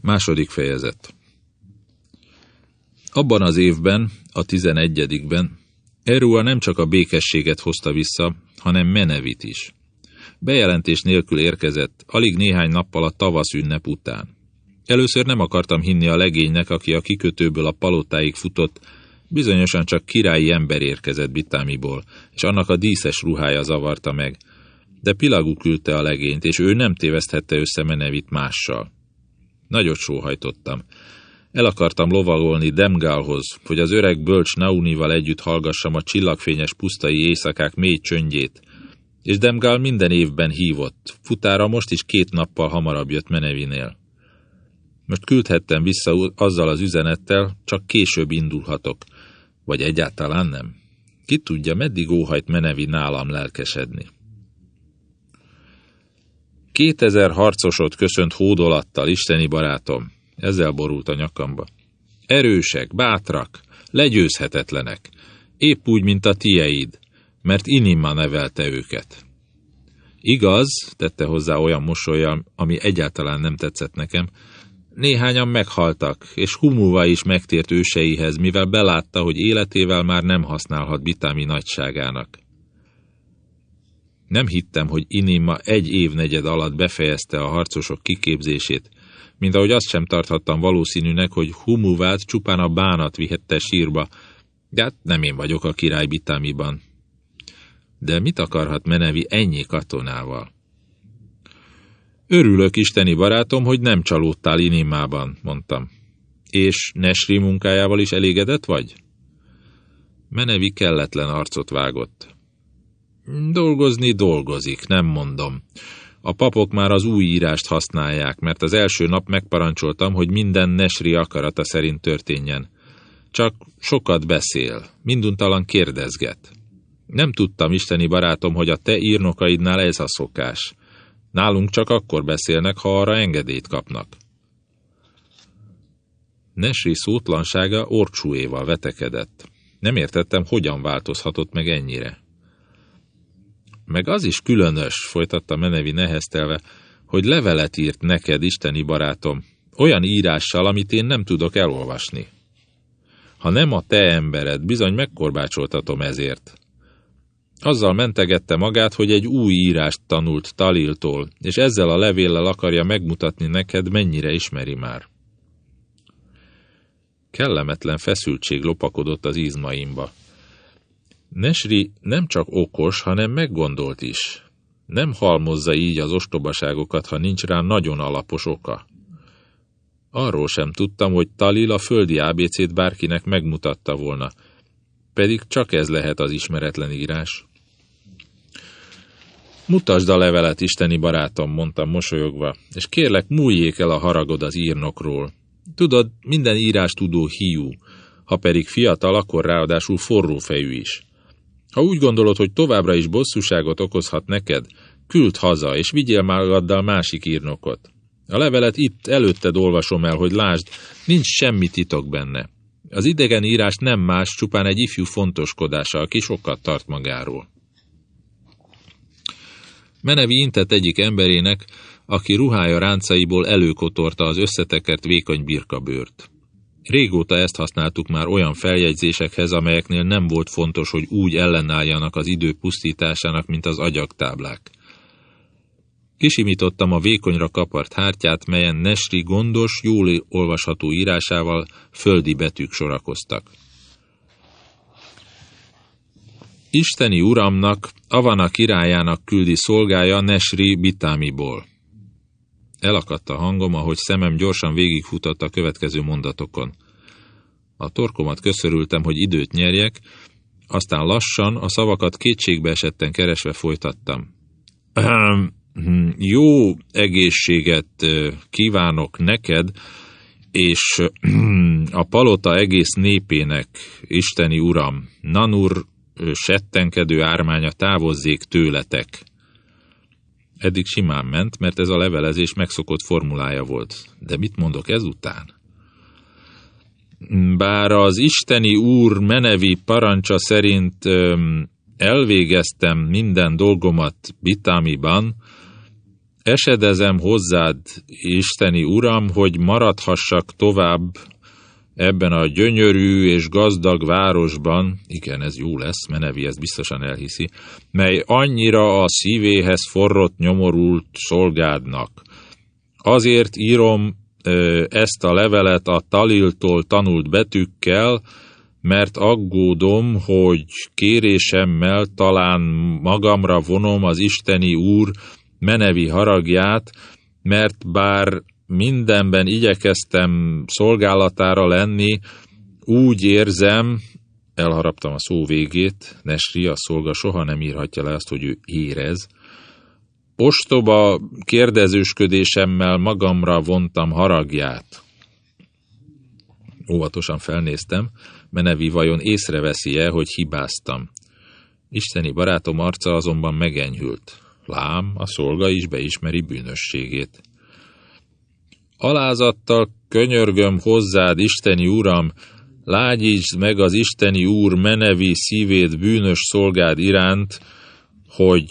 Második fejezet Abban az évben, a tizenegyedikben, Erua nem csak a békességet hozta vissza, hanem Menevit is. Bejelentés nélkül érkezett, alig néhány nappal a tavasz ünnep után. Először nem akartam hinni a legénynek, aki a kikötőből a palotáig futott, bizonyosan csak királyi ember érkezett Bitámiból, és annak a díszes ruhája zavarta meg. De Pilagú küldte a legényt, és ő nem téveszthette össze Menevit mással. Nagyot sóhajtottam. El akartam lovagolni Demgálhoz, hogy az öreg bölcs Naunival együtt hallgassam a csillagfényes pusztai éjszakák mély csöndjét, és Demgál minden évben hívott, futára most is két nappal hamarabb jött Menevinél. Most küldhettem vissza azzal az üzenettel, csak később indulhatok, vagy egyáltalán nem. Ki tudja, meddig óhajt Menevi nálam lelkesedni. Kétezer harcosot köszönt hódolattal, isteni barátom. Ezzel borult a nyakamba. Erősek, bátrak, legyőzhetetlenek. Épp úgy, mint a tieid, mert Inimma nevelte őket. Igaz, tette hozzá olyan mosolyjal, ami egyáltalán nem tetszett nekem, néhányan meghaltak, és Humuva is megtért őseihez, mivel belátta, hogy életével már nem használhat Bitámi nagyságának. Nem hittem, hogy Inima egy évnegyed alatt befejezte a harcosok kiképzését, mint ahogy azt sem tarthattam valószínűnek, hogy Humuvát csupán a bánat vihette sírba, de hát nem én vagyok a király Bitámiban. De mit akarhat Menevi ennyi katonával? Örülök, isteni barátom, hogy nem csalódtál Inimában, mondtam. És Nesri munkájával is elégedett vagy? Menevi kelletlen arcot vágott. Dolgozni dolgozik, nem mondom. A papok már az új írást használják, mert az első nap megparancsoltam, hogy minden Nesri akarata szerint történjen. Csak sokat beszél, minduntalan kérdezget. Nem tudtam, isteni barátom, hogy a te írnokaidnál ez a szokás. Nálunk csak akkor beszélnek, ha arra engedélyt kapnak. Nesri szótlansága orcsúéval vetekedett. Nem értettem, hogyan változhatott meg ennyire. Meg az is különös, folytatta Menevi neheztelve, hogy levelet írt neked, isteni barátom, olyan írással, amit én nem tudok elolvasni. Ha nem a te embered, bizony megkorbácsoltatom ezért. Azzal mentegette magát, hogy egy új írást tanult Taliltól, és ezzel a levéllel akarja megmutatni neked, mennyire ismeri már. Kellemetlen feszültség lopakodott az izmaimba. Nesri nem csak okos, hanem meggondolt is. Nem halmozza így az ostobaságokat, ha nincs rá nagyon alapos oka. Arról sem tudtam, hogy Talil a földi ábécét bárkinek megmutatta volna, pedig csak ez lehet az ismeretlen írás. Mutasd a levelet, isteni barátom, mondtam mosolyogva, és kérlek, múljék el a haragod az írnokról. Tudod, minden írás tudó hiú, ha pedig fiatal, akkor ráadásul forró fejű is. Ha úgy gondolod, hogy továbbra is bosszúságot okozhat neked, küld haza, és vigyél magaddal másik írnokot. A levelet itt előtted olvasom el, hogy lásd, nincs semmi titok benne. Az idegen írás nem más, csupán egy ifjú fontoskodása, aki sokat tart magáról. Menevi intett egyik emberének, aki ruhája ráncaiból előkotorta az összetekert vékony birkabőrt. Régóta ezt használtuk már olyan feljegyzésekhez, amelyeknél nem volt fontos, hogy úgy ellenálljanak az idő pusztításának, mint az agyagtáblák. Kisimítottam a vékonyra kapart hártyát, melyen Nesri gondos, jól olvasható írásával földi betűk sorakoztak. Isteni uramnak, Avana királyának küldi szolgája Nesri Bitámiból. Elakadt a hangom, ahogy szemem gyorsan végigfutott a következő mondatokon. A torkomat köszörültem, hogy időt nyerjek, aztán lassan a szavakat kétségbe esetten keresve folytattam. Jó egészséget kívánok neked, és a palota egész népének, Isteni Uram, Nanur settenkedő ármánya távozzék tőletek. Eddig simán ment, mert ez a levelezés megszokott formulája volt. De mit mondok ezután? Bár az isteni úr menevi parancsa szerint öm, elvégeztem minden dolgomat Bitámiban, esedezem hozzád, Isteni Uram, hogy maradhassak tovább ebben a gyönyörű és gazdag városban, igen, ez jó lesz, Menevi ezt biztosan elhiszi, mely annyira a szívéhez forrott nyomorult szolgádnak. Azért írom ezt a levelet a Taliltól tanult betűkkel, mert aggódom, hogy kérésemmel talán magamra vonom az Isteni Úr menevi haragját, mert bár mindenben igyekeztem szolgálatára lenni, úgy érzem, elharaptam a szó végét, Nesri, a szolga soha nem írhatja le azt, hogy ő érez, ostoba kérdezősködésemmel magamra vontam haragját. Óvatosan felnéztem, Menevi vajon észreveszi-e, hogy hibáztam. Isteni barátom arca azonban megenyhült. Lám, a szolga is beismeri bűnösségét. Alázattal könyörgöm hozzád, Isteni Uram, lágyítsd meg az Isteni Úr menevi szívét bűnös szolgád iránt, hogy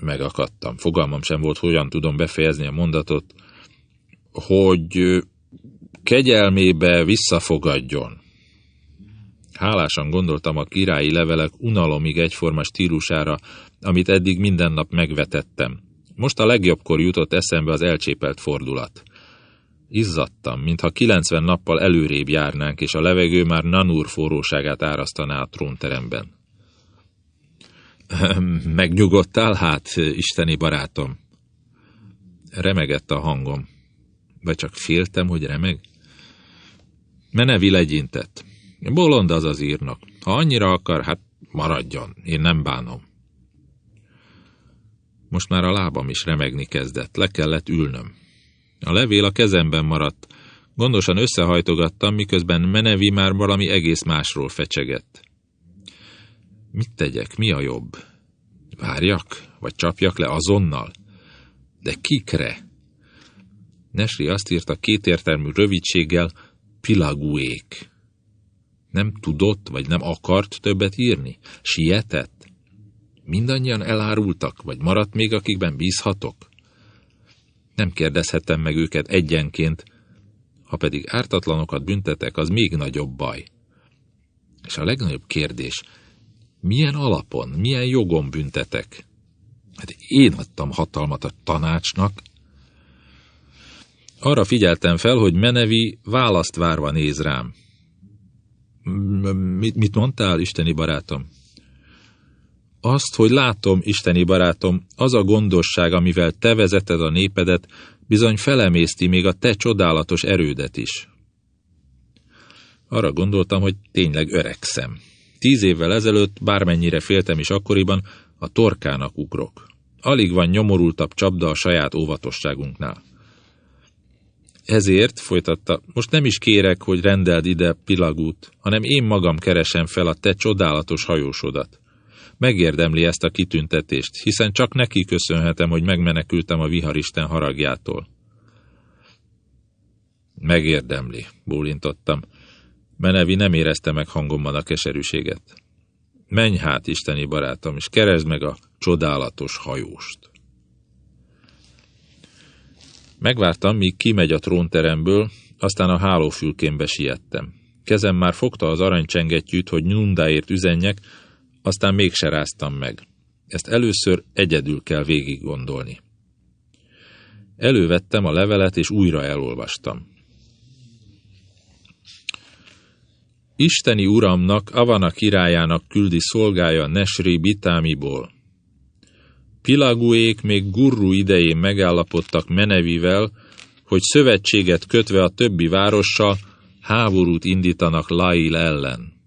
megakadtam. Fogalmam sem volt, hogyan tudom befejezni a mondatot, hogy kegyelmébe visszafogadjon. Hálásan gondoltam a királyi levelek unalomig egyforma stílusára, amit eddig minden nap megvetettem. Most a legjobbkor jutott eszembe az elcsépelt fordulat. Izzadtam, mintha 90 nappal előrébb járnánk, és a levegő már nanúr forróságát árasztaná a trónteremben. Megnyugodtál hát, isteni barátom? Remegett a hangom. Vagy csak féltem, hogy remeg? Menevi legyintett. Bolond az az írnak. Ha annyira akar, hát maradjon. Én nem bánom. Most már a lábam is remegni kezdett. Le kellett ülnöm. A levél a kezemben maradt. Gondosan összehajtogattam, miközben Menevi már valami egész másról fecsegett. Mit tegyek? Mi a jobb? Várjak? Vagy csapjak le azonnal? De kikre? Nesri azt írta kétértelmű rövidséggel, pilaguék. Nem tudott, vagy nem akart többet írni? Sietett? Mindannyian elárultak, vagy maradt még, akikben bízhatok? Nem kérdezhettem meg őket egyenként, ha pedig ártatlanokat büntetek, az még nagyobb baj. És a legnagyobb kérdés, milyen alapon, milyen jogon büntetek? Hát én adtam hatalmat a tanácsnak. Arra figyeltem fel, hogy Menevi választ várva néz rám. Mit, mit mondtál, isteni barátom? Azt, hogy látom, isteni barátom, az a gondosság, amivel te vezeted a népedet, bizony felemészti még a te csodálatos erődet is. Arra gondoltam, hogy tényleg öregszem. Tíz évvel ezelőtt, bármennyire féltem is akkoriban, a torkának ugrok. Alig van nyomorultabb csapda a saját óvatosságunknál. Ezért, folytatta, most nem is kérek, hogy rendeld ide Pilagút, hanem én magam keresem fel a te csodálatos hajósodat. Megérdemli ezt a kitüntetést, hiszen csak neki köszönhetem, hogy megmenekültem a viharisten haragjától. Megérdemli, bólintottam. Menevi nem érezte meg hangomban a keserűséget. Menj hát, isteni barátom, és keresd meg a csodálatos hajóst. Megvártam, míg kimegy a trónteremből, aztán a hálófülkénbe siettem. Kezem már fogta az aranycsengettyűt, hogy Nundáért üzenjek, aztán mégse ráztam meg. Ezt először egyedül kell végig gondolni. Elővettem a levelet, és újra elolvastam. Isteni uramnak, Avana királyának küldi szolgája Nesri Bitámiból. Pilaguék még Gurru idején megállapodtak Menevivel, hogy szövetséget kötve a többi várossal háborút indítanak Lail ellen.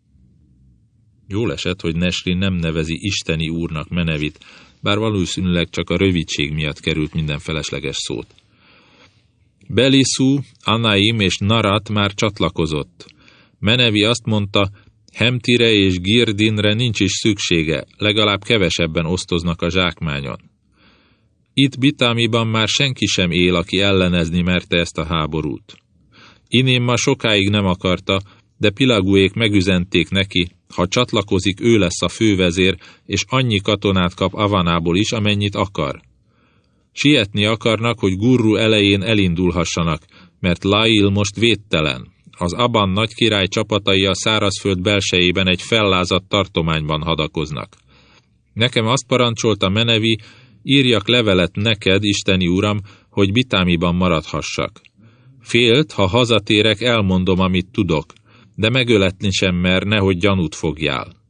Jól esett, hogy Nesri nem nevezi isteni úrnak Menevit, bár valószínűleg csak a rövidség miatt került minden felesleges szót. Belisú, Anaim és Narat már csatlakozott. Menevi azt mondta, Hemtire és Girdinre nincs is szüksége, legalább kevesebben osztoznak a zsákmányon. Itt Bitámiban már senki sem él, aki ellenezni merte ezt a háborút. Iném ma sokáig nem akarta, de Pilaguék megüzenték neki, ha csatlakozik, ő lesz a fővezér, és annyi katonát kap Avanából is, amennyit akar. Sietni akarnak, hogy Gurru elején elindulhassanak, mert Lail most védtelen. Az Aban nagy király csapatai a szárazföld belsejében egy fellázadt tartományban hadakoznak. Nekem azt parancsolta Menevi, írjak levelet neked, Isteni Uram, hogy Bitámiban maradhassak. Félt, ha hazatérek, elmondom, amit tudok, de megöletni sem mer, nehogy gyanút fogjál.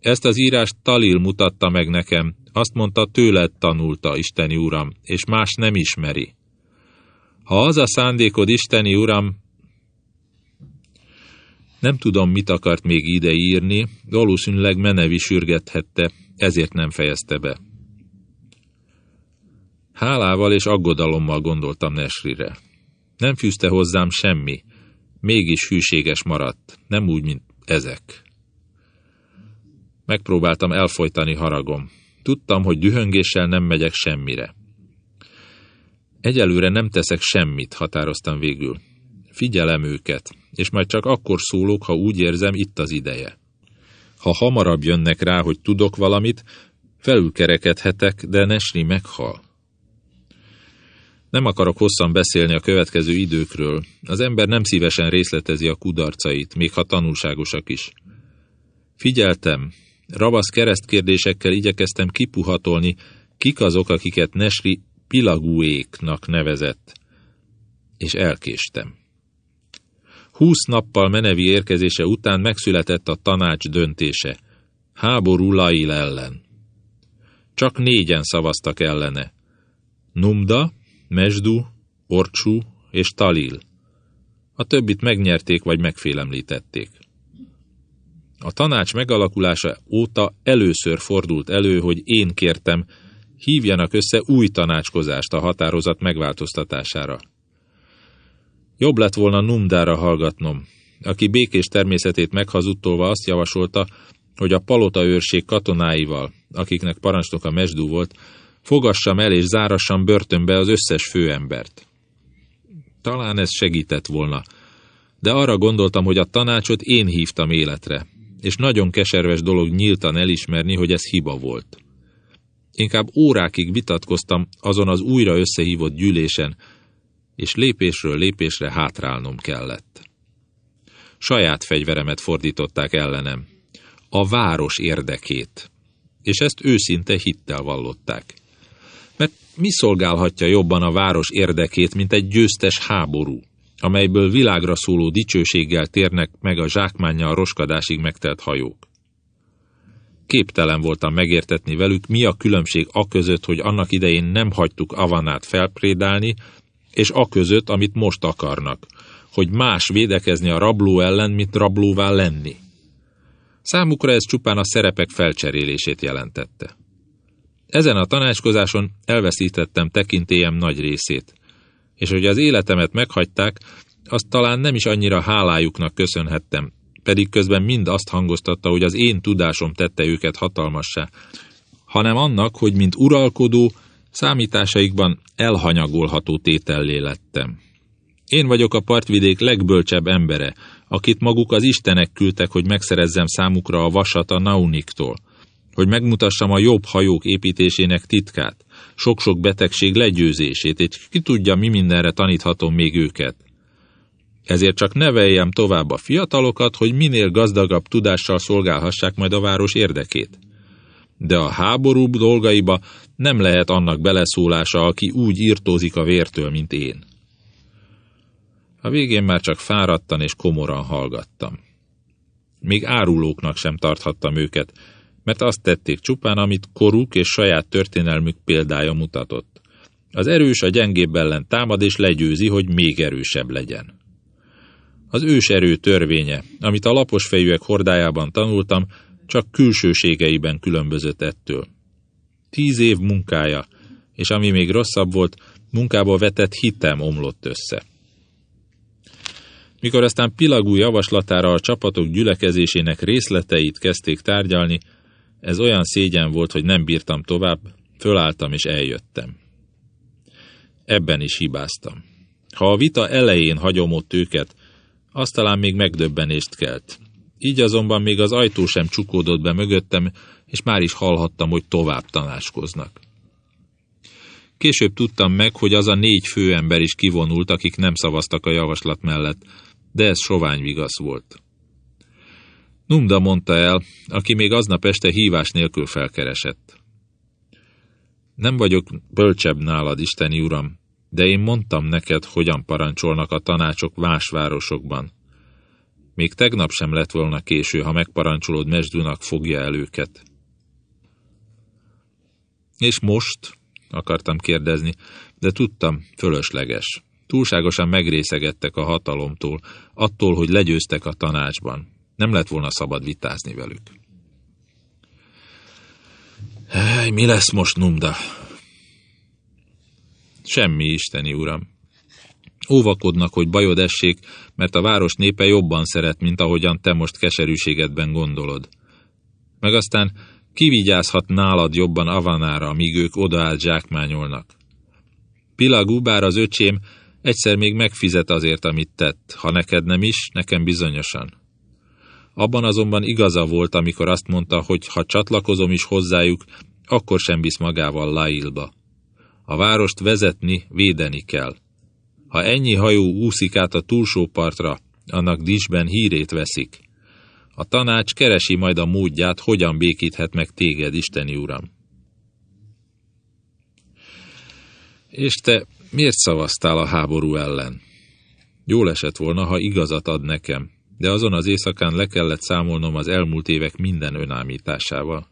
Ezt az írást Talil mutatta meg nekem, azt mondta, tőled tanulta, Isteni Uram, és más nem ismeri. Ha az a szándékod, Isteni Uram, nem tudom, mit akart még ide írni, valószínűleg Menevi sürgethette, ezért nem fejezte be. Hálával és aggodalommal gondoltam Nesrire. Nem fűzte hozzám semmi, mégis hűséges maradt, nem úgy, mint ezek. Megpróbáltam elfolytani haragom. Tudtam, hogy dühöngéssel nem megyek semmire. Egyelőre nem teszek semmit, határoztam végül. Figyelem őket, és majd csak akkor szólok, ha úgy érzem, itt az ideje. Ha hamarabb jönnek rá, hogy tudok valamit, felülkerekedhetek, de Nesri meghal. Nem akarok hosszan beszélni a következő időkről. Az ember nem szívesen részletezi a kudarcait, még ha tanulságosak is. Figyeltem, ravasz keresztkérdésekkel igyekeztem kipuhatolni, kik azok, akiket Nesri pilagúéknak nevezett, és elkéstem. Húsz nappal Menevi érkezése után megszületett a tanács döntése. Háború Lail ellen. Csak négyen szavaztak ellene. Numda, Mesdu, Orcsú és Talil. A többit megnyerték vagy megfélemlítették. A tanács megalakulása óta először fordult elő, hogy én kértem, hívjanak össze új tanácskozást a határozat megváltoztatására. Jobb lett volna Numdára hallgatnom, aki békés természetét meghazudtolva azt javasolta, hogy a palota őrség katonáival, akiknek parancsnoka Mesdú volt, fogassam el és zárassam börtönbe az összes főembert. Talán ez segített volna, de arra gondoltam, hogy a tanácsot én hívtam életre, és nagyon keserves dolog nyíltan elismerni, hogy ez hiba volt. Inkább órákig vitatkoztam azon az újra összehívott gyűlésen, és lépésről lépésre hátrálnom kellett. Saját fegyveremet fordították ellenem, a város érdekét, és ezt őszinte hittel vallották. Mert mi szolgálhatja jobban a város érdekét, mint egy győztes háború, amelyből világra szóló dicsőséggel térnek meg a zsákmánnyal roskadásig megtelt hajók? Képtelen voltam megértetni velük, mi a különbség a között, hogy annak idején nem hagytuk Avanát felprédálni, és a között, amit most akarnak, hogy más védekezni a rabló ellen, mint rablóvá lenni. Számukra ez csupán a szerepek felcserélését jelentette. Ezen a tanácskozáson elveszítettem tekintélyem nagy részét, és hogy az életemet meghagyták, azt talán nem is annyira hálájuknak köszönhettem, pedig közben mind azt hangoztatta, hogy az én tudásom tette őket hatalmassá, hanem annak, hogy mint uralkodó, Számításaikban elhanyagolható tétellé lettem. Én vagyok a partvidék legbölcsebb embere, akit maguk az istenek küldtek, hogy megszerezzem számukra a vasat a Nauniktól, hogy megmutassam a jobb hajók építésének titkát, sok-sok betegség legyőzését, és ki tudja, mi mindenre taníthatom még őket. Ezért csak neveljem tovább a fiatalokat, hogy minél gazdagabb tudással szolgálhassák majd a város érdekét de a háború dolgaiba nem lehet annak beleszólása, aki úgy írtózik a vértől, mint én. A végén már csak fáradtan és komoran hallgattam. Még árulóknak sem tarthattam őket, mert azt tették csupán, amit koruk és saját történelmük példája mutatott. Az erős a gyengébb ellen támad és legyőzi, hogy még erősebb legyen. Az ős erő törvénye, amit a lapos fejűek hordájában tanultam, csak külsőségeiben különbözött ettől. Tíz év munkája, és ami még rosszabb volt, munkába vetett hitem omlott össze. Mikor aztán Pilagú javaslatára a csapatok gyülekezésének részleteit kezdték tárgyalni, ez olyan szégyen volt, hogy nem bírtam tovább, fölálltam és eljöttem. Ebben is hibáztam. Ha a vita elején hagyom ott őket, az talán még megdöbbenést kelt. Így azonban még az ajtó sem csukódott be mögöttem, és már is hallhattam, hogy tovább tanácskoznak. Később tudtam meg, hogy az a négy főember is kivonult, akik nem szavaztak a javaslat mellett, de ez sovány vigasz volt. Numda mondta el, aki még aznap este hívás nélkül felkeresett. Nem vagyok bölcsebb nálad, Isteni Uram, de én mondtam neked, hogyan parancsolnak a tanácsok más városokban. Még tegnap sem lett volna késő, ha megparancsolod Mesdúnak fogja el őket. És most? akartam kérdezni, de tudtam, fölösleges. Túlságosan megrészegettek a hatalomtól, attól, hogy legyőztek a tanácsban. Nem lett volna szabad vitázni velük. Hely, mi lesz most, Numda? Semmi, isteni uram. Óvakodnak, hogy bajod essék, mert a város népe jobban szeret, mint ahogyan te most keserűségedben gondolod. Meg aztán kivigyázhat nálad jobban Avanára, míg ők odaállt zsákmányolnak. Pilagú, bár az öcsém, egyszer még megfizet azért, amit tett, ha neked nem is, nekem bizonyosan. Abban azonban igaza volt, amikor azt mondta, hogy ha csatlakozom is hozzájuk, akkor sem visz magával Lailba. A várost vezetni, védeni kell. Ha ennyi hajó úszik át a túlsó partra, annak disben hírét veszik. A tanács keresi majd a módját, hogyan békíthet meg téged, Isteni Uram. És te miért szavaztál a háború ellen? Jól esett volna, ha igazat ad nekem, de azon az éjszakán le kellett számolnom az elmúlt évek minden önámításával.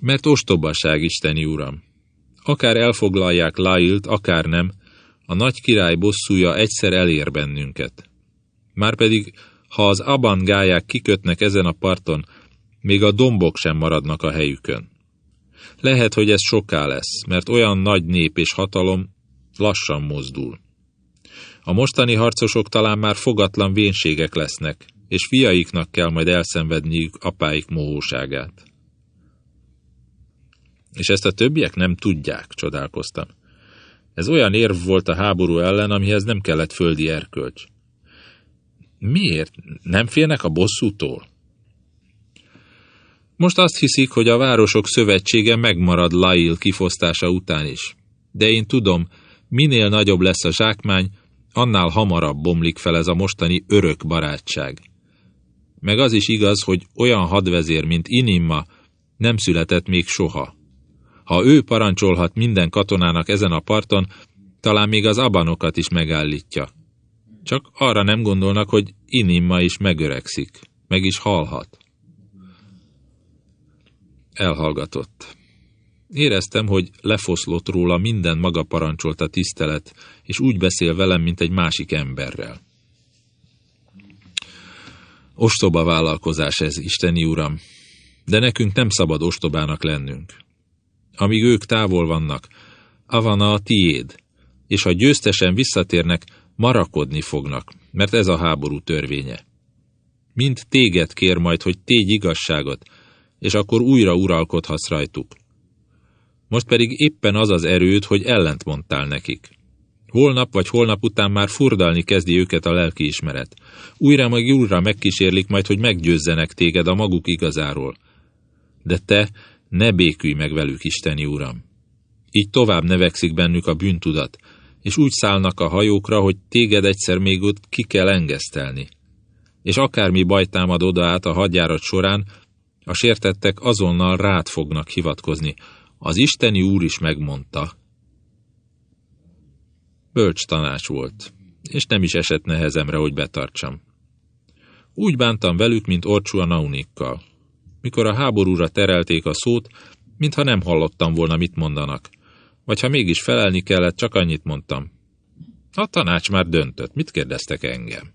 Mert ostobaság, Isteni Uram. Akár elfoglalják Lailt, akár nem, a nagy király bosszúja egyszer elér bennünket. Márpedig, ha az abangáják kikötnek ezen a parton, még a dombok sem maradnak a helyükön. Lehet, hogy ez soká lesz, mert olyan nagy nép és hatalom lassan mozdul. A mostani harcosok talán már fogatlan vénségek lesznek, és fiaiknak kell majd elszenvedniük apáik mohóságát. És ezt a többiek nem tudják, csodálkoztam. Ez olyan érv volt a háború ellen, amihez nem kellett földi erkölcs. Miért? Nem félnek a bosszútól? Most azt hiszik, hogy a városok szövetsége megmarad Lail kifosztása után is. De én tudom, minél nagyobb lesz a zsákmány, annál hamarabb bomlik fel ez a mostani örök barátság. Meg az is igaz, hogy olyan hadvezér, mint Inimma, nem született még soha. Ha ő parancsolhat minden katonának ezen a parton, talán még az abanokat is megállítja. Csak arra nem gondolnak, hogy Inimma is megöregszik, meg is halhat. Elhallgatott. Éreztem, hogy lefoszlott róla minden maga parancsolta tisztelet, és úgy beszél velem, mint egy másik emberrel. Ostoba vállalkozás ez, Isteni Uram, de nekünk nem szabad ostobának lennünk. Amíg ők távol vannak, Avana a tiéd, és ha győztesen visszatérnek, marakodni fognak, mert ez a háború törvénye. Mind téged kér majd, hogy tégy igazságot, és akkor újra uralkodhatsz rajtuk. Most pedig éppen az az erőd, hogy ellent mondtál nekik. Holnap vagy holnap után már furdalni kezdi őket a lelkiismeret. Újra meg újra megkísérlik majd, hogy meggyőzzenek téged a maguk igazáról. De te ne békülj meg velük, Isteni Uram. Így tovább nevekszik bennük a bűntudat, és úgy szállnak a hajókra, hogy téged egyszer még ott ki kell engesztelni. És akármi baj támad oda át a hadjárat során, a sértettek azonnal rád fognak hivatkozni. Az Isteni Úr is megmondta. Bölcs tanács volt, és nem is esett nehezemre, hogy betartsam. Úgy bántam velük, mint Orcsú a Naunikkal. Mikor a háborúra terelték a szót, mintha nem hallottam volna, mit mondanak. Vagy ha mégis felelni kellett, csak annyit mondtam. A tanács már döntött, mit kérdeztek engem?